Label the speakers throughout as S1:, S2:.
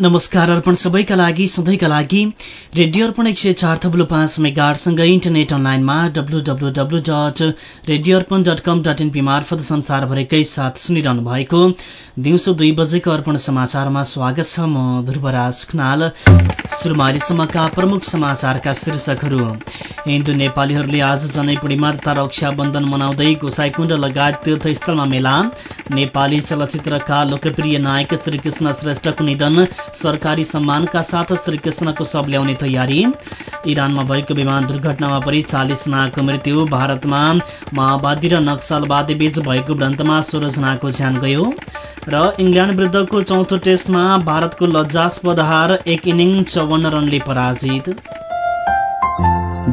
S1: नमस्कार अर्पण सबैका लागि सधैँका लागि रेडियो अर्पण एक सय चार थब्लु पाँच मेगाहरूसँगै इन्टरनेट अनलाइनमा W W W dot radio Arpan dot com dot NP मार्फत संसारभरिकै साथ सुनिरहनु भएको दिउँसो दुई बजेको अर्पण समाचारमा स्वागत छ म ध्रुवराज खनाल। सुरुमालीसम्मका प्रमुख समाचारका शीर्षकहरू। हिन्दू नेपालीहरूले आज जनै पूर्णिमा तथा रक्षाबन्धन मनाउँदै गोसाईकुण्ड लगायत तीर्थस्थलमा मेला। नेपाली चलचित्रका लोकप्रिय नायक श्रीकृष्ण श्रेष्ठको निधन। सरकारी सम्मानका साथ श्रीकृष्णको शव ल्याउने तयारी। इरानमा भएको विमान दुर्घटनामा परि चालिस जनाको मृत्यु। भारतमा माओवादी र नक्सलवादी बीच भएको भ्रन्तमा सोह्र जनाको ज्यान गयो। र इङ्ल्याण्ड विरुद्धको चौथो टेस्टमा भारतको लज्जास्पद हार एक इनिङ चौवन्न रनले पराजित।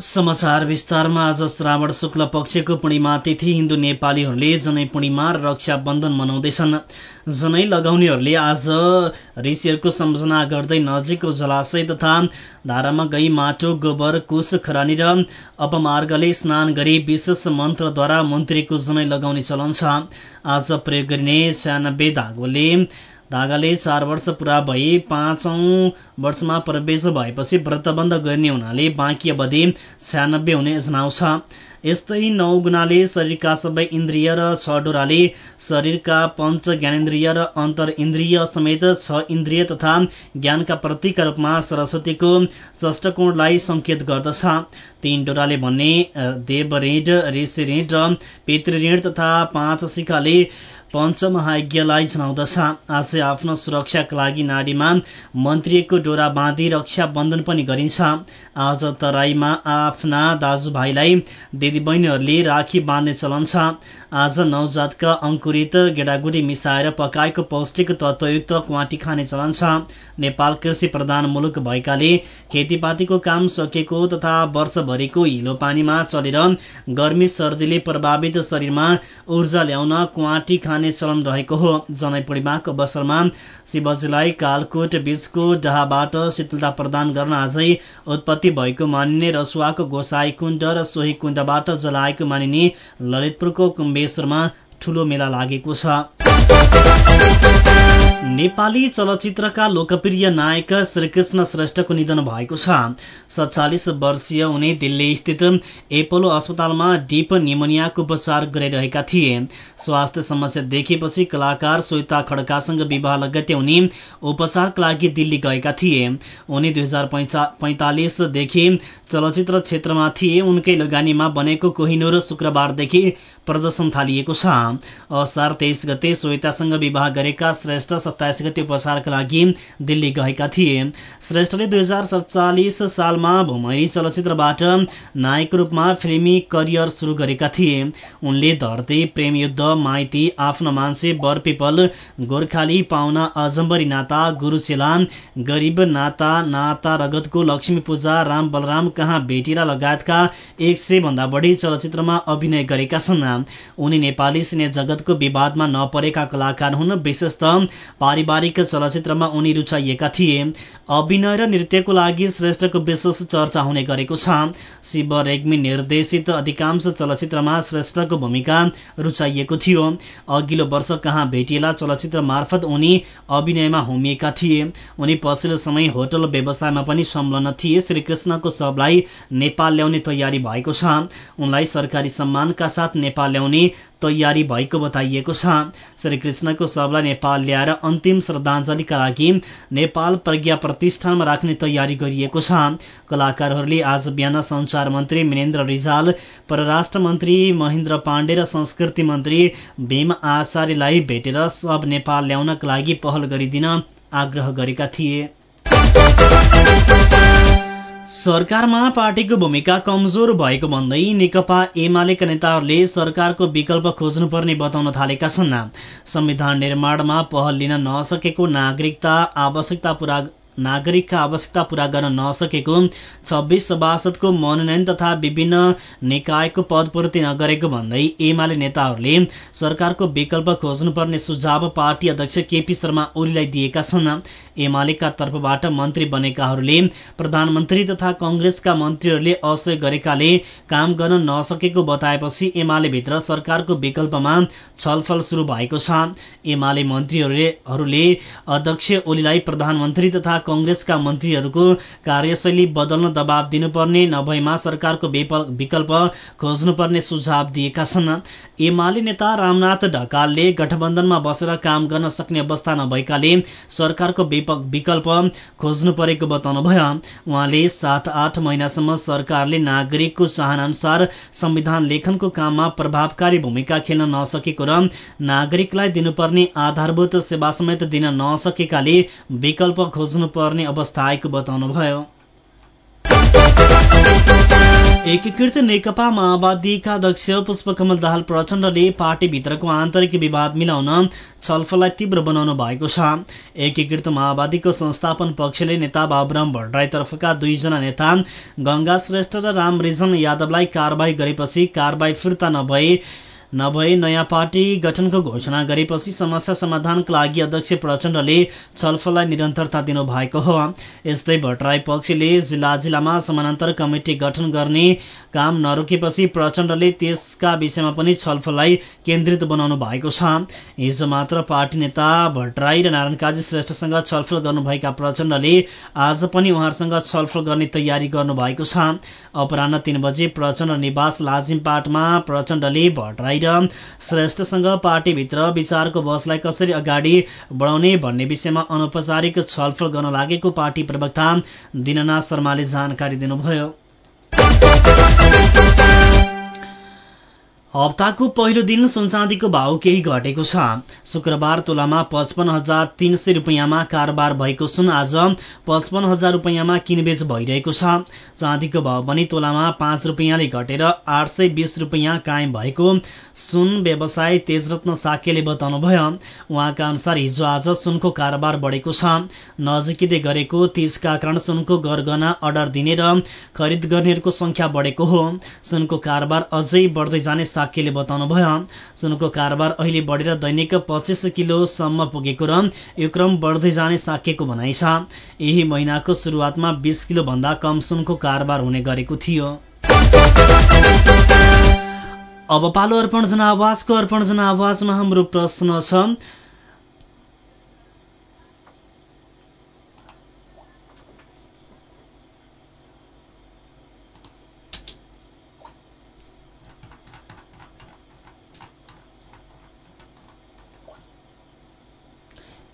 S1: समाचार विस्तारमा आज श्रावण शुक्ल पक्षको पूर्णिमा तिथि। हिन्दू नेपालीहरूले जनै पूर्णिमा र रक्षाबन्धन मनाउँदैछन्। जनै लगाउनेहरूले आज ऋषिहरूको सम्झना गर्दै नजिकको जलाशय तथा धारामा गई माटो गोबर कुश खरानी र अपमार्गले स्नान गरी विशेष मन्त्रद्वारा मन्त्रीको जनै लगाउने चलन छ। आज प्रयोग गरिने छ्यानब्बे धागोले धागाले चार वर्ष पूरा भई पाँचौं वर्षमा प्रवेश भएपछि व्रतबन्ध गर्ने हुनाले बाँकी अवधि छ्यानब्बे हुने जनाउँछ यस्तै नौ गुणाले शरीरका सबै इन्द्रिय र छ डोराले शरीरका पञ्च ज्ञानेन्द्रिय र अन्तर इन्द्रिय समेत छ इन्द्रिय तथा ज्ञानका प्रतीकका रूपमा सरस्वतीको षष्टकोणलाई संकेत गर्दछ। तीन डोराले भन्ने देवऋण ऋषि ऋण र पितृऋण तथा पाँच शिखाले पञ्चमहायज्ञलाई जनाउँदछ। आज आफ्नो सुरक्षाका लागि नाडीमा मन्त्रीको डोरा बाँधी रक्षा बन्धन पनि गरिन्छ। आज तराईमा आफ्ना दाजुभाइलाई दिदीबहिनीहरूले राखी बाँध्ने चलन छ। आज नवजातका अङ्कुरित गेडागुडी मिसाएर पकाएको पौष्टिक तत्वयुक्त क्वाटी खाने चलन छ। नेपाल कृषि प्रधान मुलुक भएकाले खेतीपातीको काम सकिएको तथा वर्षभरिको हिलो पानीमा चलेर गर्मी सर्दीले प्रभावित शरीरमा ऊर्जा ल्याउन क्वाटी चलन रहेको हो। जनै पूर्णिमाको अवसरमा शिवजीलाई कालकोट बीचको डाहाबाट शीतलता प्रदान गर्न आजै उत्पत्ति भएको मानिने रसुवाको गोसाई कुण्ड र सोही कुण्डबाट जलाएको मानिने ललितपुरको कुम्बेश्वरमा ठूलो मेला लागेको छ। नेपाली चलचित्रका लोकप्रिय नायक श्रीकृष्ण श्रेष्ठको निधन भएको छ। सत्तालिस वर्षीय उनी दिल्ली स्थित एपोलो अस्पतालमा डिप निमोनियाको उपचार गरिरहेका थिए। स्वास्थ्य समस्या देखेपछि कलाकार श्वेता खड्कासँग विवाह लगत्य उनी उपचारका लागि दिल्ली गएका थिए। उनी दुई हजार चलचित्र क्षेत्रमा थिए। उनकै लगानीमा बनेको कोहिनूर शुक्रबारदेखि प्रदर्शन थालिएको छ। असार तेइस गते श्वेतासँग विवाह गरेका श्रेष्ठ सत्ताइस गते उपचारका लागि दिल्ली गएका थिए। श्रेष्ठले दुई हजार सडचालिस सालमा भूमैरी चलचित्रबाट नायकको रूपमा फिल्मी करियर सुरु गरेका थिए। उनले धरती प्रेम युद्ध माइती आफ्नो मान्छे बर पिपल गोर्खाली पाउना अजम्बरी नाता गुरुचेला गरिब नाता नाता रगतको लक्ष्मी पूजा राम बलराम कहाँ भेटिरा लगायतका एक सय भन्दा बढी चलचित्रमा अभिनय गरेका छन्। उनी नेपाली सिने जगतको विवादमा नपरेका कलाकार हुन्। विशेष पारिवारिक चलचित्रमा उनी रुचाइएका थिए। अभिनय र नृत्यको लागि श्रेष्ठको विशेष चर्चा हुने गरेको छ। शिव रेग्मी निर्देशित अधिकांश चलचित्रमा श्रेष्ठको भूमिका रुचाइएको थियो। अघिल्लो वर्ष कहाँ भेटिएला चलचित्र मार्फत उनी अभिनयमा होमिएका थिए। उनी पछिल्लो समय होटल व्यवसायमा पनि संलग्न थिए। श्रीकृष्णको शवलाई नेपाल ल्याउने तयारी भएको छ। उनलाई सरकारी सम्मानका साथ नेपाल ल्याउने तयारी भएको बताइएको छ। श्रीकृष्णको शवलाई नेपाल ल्याएर अन्तिम श्रद्धाञ्जलीका लागि नेपाल प्रज्ञा प्रतिष्ठानमा राख्ने तयारी गरिएको छ। कलाकारहरूले आज बिहान संचार मन्त्री मिनेन्द्र रिजाल परराष्ट्र मन्त्री महेन्द्र पाण्डे र संस्कृति मन्त्री भीम आचार्यलाई भेटेर शव नेपाल ल्याउनका लागि पहल गरिदिन आग्रह गरेका थिए। सरकारमा पार्टीको भूमिका कमजोर भएको भन्दै नेकपा एमालेका नेताहरूले सरकारको विकल्प खोज्नुपर्ने बताउन थालेका छन्। संविधान निर्माणमा पहल लिन नसकेको नागरिकता आवश्यकता पूरा नागरिकका आवश्यकता पूरा गर्न नसकेको छब्बीस सभासदको मनोनयन तथा विभिन्न निकायको पदपूर्ति नगरेको भन्दै एमाले नेताहरूले सरकारको विकल्प खोज्नुपर्ने सुझाव पार्टी अध्यक्ष केपी शर्मा ओलीलाई दिएका छन्। एमालेका तर्फबाट मन्त्री बनेकाहरूले प्रधानमन्त्री तथा कंग्रेसका मन्त्रीहरूले असहयोग गरेकाले काम गर्न नसकेको बताएपछि एमाले भित्र सरकारको विकल्पमा छलफल शुरू भएको छ। एमाले मन्त्रीहरूले अध्यक्ष ओलीलाई प्रधानमन्त्री तथा कंग्रेसका मन्त्रीहरूको कार्यशैली बदल्न दबाव दिनुपर्ने नभएमा सरकारको विकल्प खोज्नुपर्ने सुझाव दिएका छन्। एमाले नेता रामनाथ ढकालले गठबन्धनमा बसेर काम गर्न सक्ने अवस्था नभएकाले सरकारको विकल्प खोज्नु परेको बताउनुभयो। उहाँले सात आठ महिनासम्म सरकारले नागरिकको चाहनाअनुसार संविधान लेखनको काममा प्रभावकारी भूमिका खेल्न नसकेको र नागरिकलाई दिनुपर्ने आधारभूत सेवा समेत दिन नसकेकाले विकल्प खोज्नु पर्ने अवस्था आएको बताउनुभयो। एकीकृत नेकपा माओवादीका अध्यक्ष पुष्पकमल दाहाल प्रचण्डले पार्टीभित्रको आन्तरिक विवाद मिलाउन छलफललाई तीव्र बनाउनु भएको छ। एकीकृत माओवादीको संस्थापन पक्षले नेता बाबुराम भट्टराईतर्फका दुईजना नेता गंगा श्रेष्ठ र राम रिजन यादवलाई कारवाही गरेपछि कारवाही फिर्ता नभए नभए नयाँ पार्टी गठनको घोषणा गरेपछि समस्या समाधानका लागि अध्यक्ष प्रचण्डले छलफललाई निरन्तरता दिनुभएको हो। यस्तै भट्टराई पक्षले जिल्ला जिल्लामा समानान्तर कमिटी गठन गर्ने काम नरोकेपछि प्रचण्डले त्यसका विषयमा पनि छलफललाई केन्द्रित बनाउनु भएको छ। हिजो मात्र पार्टी नेता भट्टराई र नारायण काजी श्रेष्ठसँग छलफल गर्नुभएका प्रचण्डले आज पनि उहाँहरूसँग छलफल गर्ने तयारी गर्नुभएको छ। अपराह तीन बजे प्रचण्ड निवास लाजिमपाटमा प्रचण्डले भट्टराई र श्रेष्ठसँग पार्टीभित्र विचारको बसलाई कसरी अगाडि बढाउने भन्ने विषयमा अनौपचारिक छलफल गर्न लागेको पार्टी प्रवक्ता दिननाथ शर्माले जानकारी दिनुभयो। हप्ताको पहिलो दिन सुनचाँदीको भाव केही घटेको छ। शुक्रबार तोलामा पचपन्न हजार तीन सय रुपियाँमा कारोबार भएको सुन आज पचपन्न हजार रुपियाँमा किनबेच भइरहेको छ। चाँदीको भाव पनि तोलामा पाँच रुपियाँले घटेर आठ सय बिस रुपियाँ कायम भएको सुन व्यवसाय तेजरत्न साकेले बताउनुभयो। उहाँका अनुसार हिजो आज सुनको कारोबार बढेको छ। नजिकै गरेको तीजका कारण सुनको गरगना अर्डर दिने र खरिद गर्नेहरूको संख्या बढेको हो। सुनको कारोबार अझै बढ्दै जाने साक्यले बताउनुभयो सुनको कारोबार अहिले बढेर दैनिक पच्चिस किलोसम्म पुगेको र यो क्रम बढ्दै जाने साकेको भनाइ छ। यही महिनाको सुरुवातमा बिस किलो भन्दा कम सुनको कारोबार हुने गरेको थियो। अब पालो अर्पण जनावाजको अर्पण जनावाजमा हाम्रो प्रश्न छ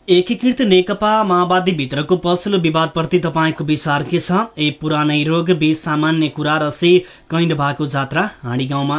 S1: एकीकृत नेकपा माओवादी भित्रको पछिल्लो विवादप्रति तपाईँको विचार के छ? ए पुरानै रोग बी सामान्य कुरा र सी कैण्ड भएको जात्रा हाँडी गाउँमा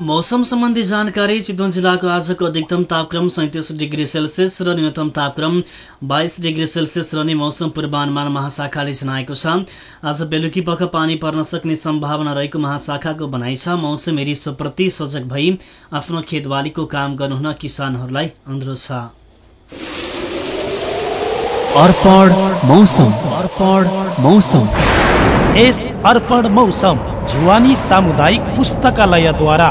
S1: मौसम सम्बन्धी जानकारी चितवन जिल्लाको आजको अधिकतम तापक्रम सैतिस डिग्री सेल्सियस र न्यूनतम तापक्रम बाइस डिग्री सेल्सियस रहने मौसम पूर्वानुमान महाशाखाले जनाएको छ। आज बेलुकी पख पानी पर्न सक्ने सम्भावना रहेको महाशाखाको भनाइ छ। मौसम रिसोप्रति सजग भई आफ्नो खेतबालीको काम गर्नुहुन किसानहरूलाई अनुरोध छ।
S2: अर्पण मौसम। अर्पण मौसम। यस अर्पण मौसम जुवानी सामुदायिक पुस्तकालयद्वारा।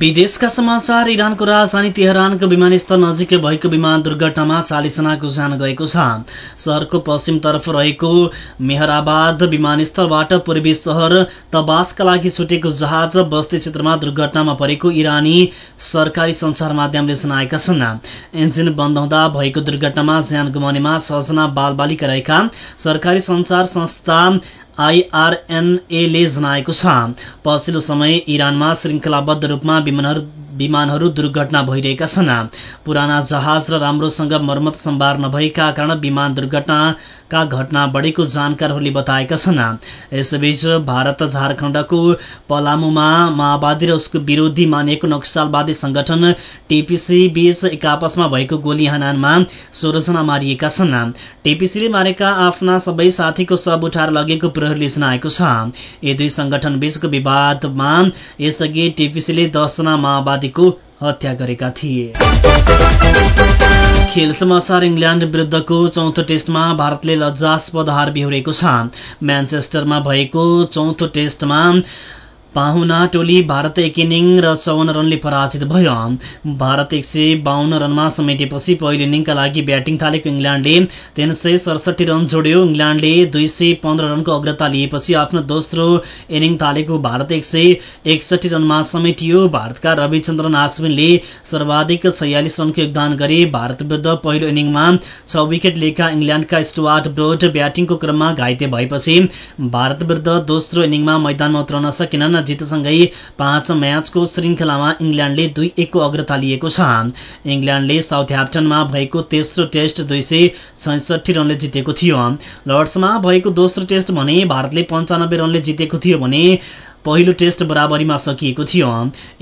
S1: विदेशका समाचार इरानको राजधानी तेहरानको विमानस्थल नजिकै भएको विमान दुर्घटनामा चालिसजनाको ज्यान गएको छ। शहरको पश्चिमतर्फ रहेको मेहराबाद विमानस्थलबाट पूर्वी शहर तबासका लागि छुटेको जहाज बस्ती क्षेत्रमा दुर्घटनामा परेको इरानी सरकारी संचार माध्यमले जनाएका छन्। इन्जिन बन्द हुँदा भएको दुर्घटनामा ज्यान गुमाउनेमा छजना बालबालिका रहेका सरकारी संचार संस्था आईआरएनएले जनाएको छ। पछिल्लो समय इरानमा श्रृङ्खलाबद्ध रूपमा विमानहरू दुर्घटना भइरहेका छन्। पुराना जहाज र राम्रोसँग मर्मत सम्भार नभएका कारण विमान दुर्घटनाका घटना बढेको जानकारहरूले बताएका छन्। यसैबीच भारत झारखण्डको पलामुमा माओवादी र उसको विरोधी मानिएको नक्सलवादी संगठन टीपीसी बीच एक आपसमा भएको गोली हानानमा सोह्रजना मारिएका छन्। टीपीसीले मारेका आफ्ना सबै साथीको शव उठाएर लगेको प्रहरीले जनाएको छ। यी दुई संगठन बीचको विवादमा यसअघि टीपीसीले दसजना माओवादी को हत्या गरेका थिए। खेल समाचार इङ्ल्याण्ड विरुद्धको चौथो टेस्टमा भारतले लज्जास्पद हार बिहोरेको छ। म्यान्चेस्टरमा भएको चौथो टेस्टमा पाहुना टोली भारत एक इनिङ र चौन्न रनले पराजित भयो। भारत एक सय बाहन्न रनमा समेटेपछि पहिलो इनिङका लागि ब्याटिङ थालेको इङ्ल्याण्डले तीन सय सडसठी रन जोड्यो। इङ्ल्याण्डले दुई सय पन्ध्र रनको अग्रता लिएपछि आफ्नो दोस्रो इनिङ थालेको भारत एक सय एकसठी रनमा समेटियो। भारतका रविचन्द्रन आश्विनले सर्वाधिक छयालिस रनको योगदान गरे। भारत विरुद्ध पहिलो इनिङमा छ विकेट लिएका इङ्ल्याण्डका स्टुवार्ट ब्रोड ब्याटिङको क्रममा घाइते भएपछि भारत विरुद्ध दोस्रो इनिङमा मैदानमा उत्रन सकेनन्। जितसँगै पाँच म्याचको श्रृङ्खलामा इङ्ल्याण्डले दुई एकको अग्रता लिएको छ। इङ्ल्याण्डले साउथ ह्याप्टनमा भएको तेस्रो टेस्ट दुई सय छैसठी रनले जितेको थियो। लर्ड्समा भएको दोस्रो टेस्ट भने भारतले पन्चानब्बे रनले जितेको थियो भने पहिलो टेस्ट बराबरीमा सकिएको थियो।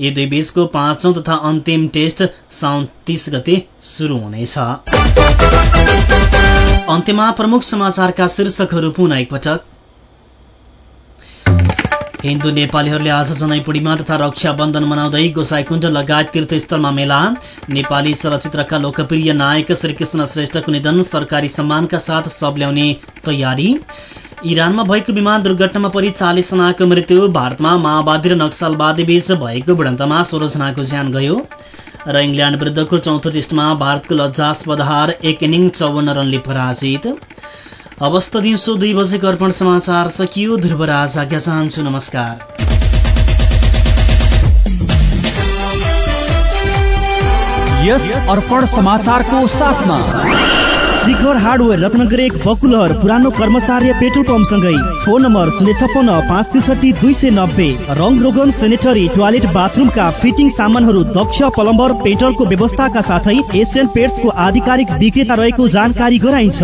S1: यी दुई बीचको पाँचौं तथा अन्तिम टेस्ट साउन तीस गते शुरू हुनेछ। अन्त्यमा प्रमुख समाचारका शीर्षकहरू पुनः एकपटक। हिन्दू नेपालीहरूले आज जनैपुडीमा तथा रक्षाबन्धन मनाउँदै गोसाईकुण्ड लगायत तीर्थस्थलमा मेला। नेपाली चलचित्रका लोकप्रिय नायक श्रीकृष्ण श्रेष्ठको निधन सरकारी सम्मानका साथ सब ल्याउने तयारी। इरानमा भएको विमान दुर्घटनामा परि चालिसजनाको मृत्यु। भारतमा माओवादी र नक्सलवादी बीच भएको भिडन्तमा सोह्रजनाको ज्यान गयो। र इङ्ल्याण्ड विरुद्धको चौथो टेस्टमा भारतको लज्जास्पद हार एक इनिङ चौवन्न रनले पराजित। अवस्थ दिउँसो दुई बजेको अर्पण समाचार सकियो। ध्रुवराज आज्ञा चाहन्छु नमस्कार।
S2: यस अर्पण समाचारको साथमा
S3: शिखर हार्डवेयर रत्नगर एक बकुलहर पुरानो कर्मचार्य पेट्रोल पम्पसँगै। फोन नम्बर शून्य छप्पन्न पाँच त्रिसठी दुई सय नब्बे। रङ रोगन सेनेटरी टोयलेट बाथरुमका फिटिङ सामानहरू दक्ष प्लम्बर पेट्रोलको व्यवस्थाका साथै एसियन पेट्सको आधिकारिक विक्रेता रहेको जानकारी गराइन्छ।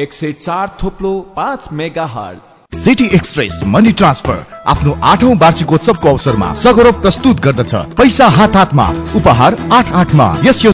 S4: एक सय चार थोप्लो पाँच megahertz
S5: city express money transfer आफ्नो आठौं वार्षिकोत्सवको अवसरमा सगौरव प्रस्तुत गर्दछ। पैसा हात हातमा उपहार आठ आठमा। यस